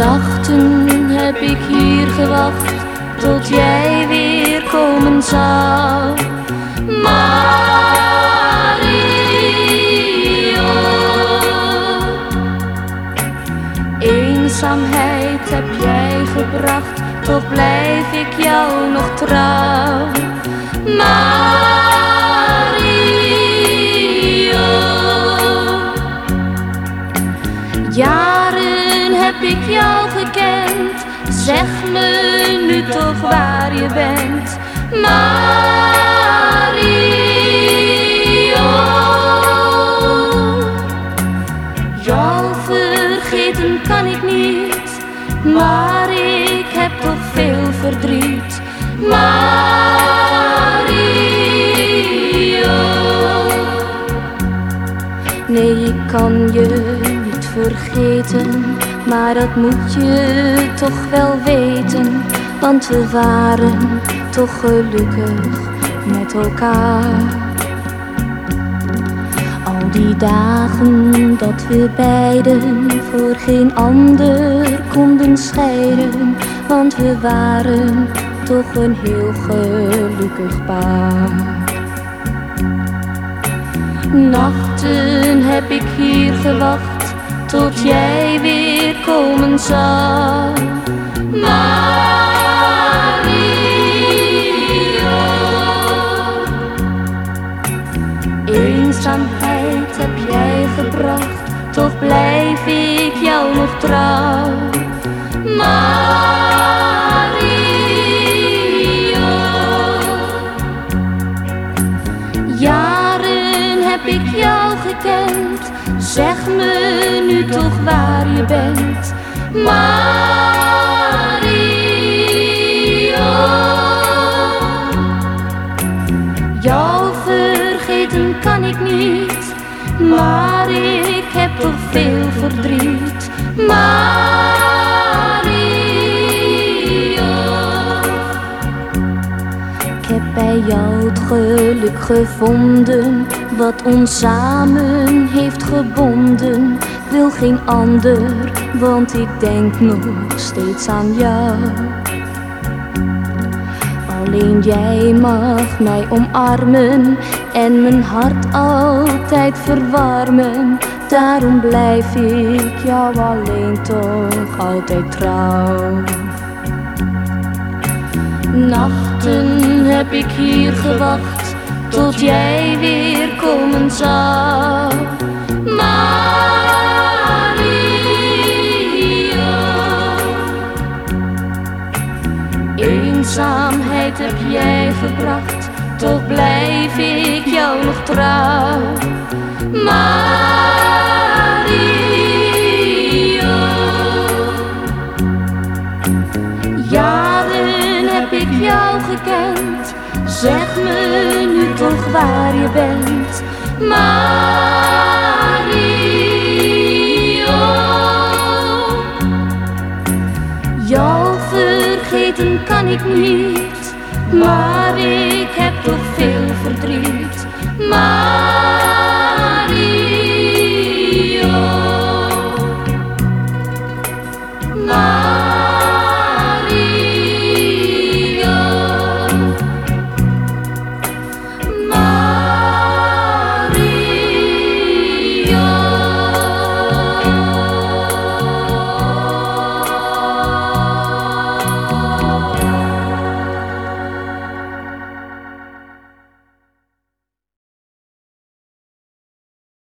Nachten heb ik hier gewacht tot jij weer komen zou. Mario. Eenzaamheid heb jij gebracht, toch blijf ik jou nog trouw. Mario. Jaren heb ik jou gekend, zeg me nu toch waar je bent. Mario. Jou vergeten kan ik niet, maar ik heb toch veel verdriet. Mario. Nee, ik kan je niet vergeten, maar dat moet je toch wel weten, want we waren toch gelukkig met elkaar. Al die dagen dat we beiden voor geen ander konden scheiden, want we waren toch een heel gelukkig paar. Nachten heb ik hier gewacht tot jij weer komen zou. Mario. Eenzaamheid heb jij gebracht, toch blijf ik jou nog trouw. Mario. Jaren heb ik jou gekend, zeg me nu toch waar je bent. Mario. Jou vergeten kan ik niet, maar ik heb toch veel verdriet. Mario. Het geluk gevonden, wat ons samen heeft gebonden. Wil geen ander, want ik denk nog steeds aan jou. Alleen jij mag mij omarmen en mijn hart altijd verwarmen. Daarom blijf ik jou alleen toch altijd trouw. Nachten heb ik hier gewacht tot jij weer komen zou. Mario. Eenzaamheid heb jij gebracht, toch blijf ik jou nog trouw. Mario. Zeg me nu toch waar je bent. Mario. Jou vergeten kan ik niet, maar ik heb toch veel.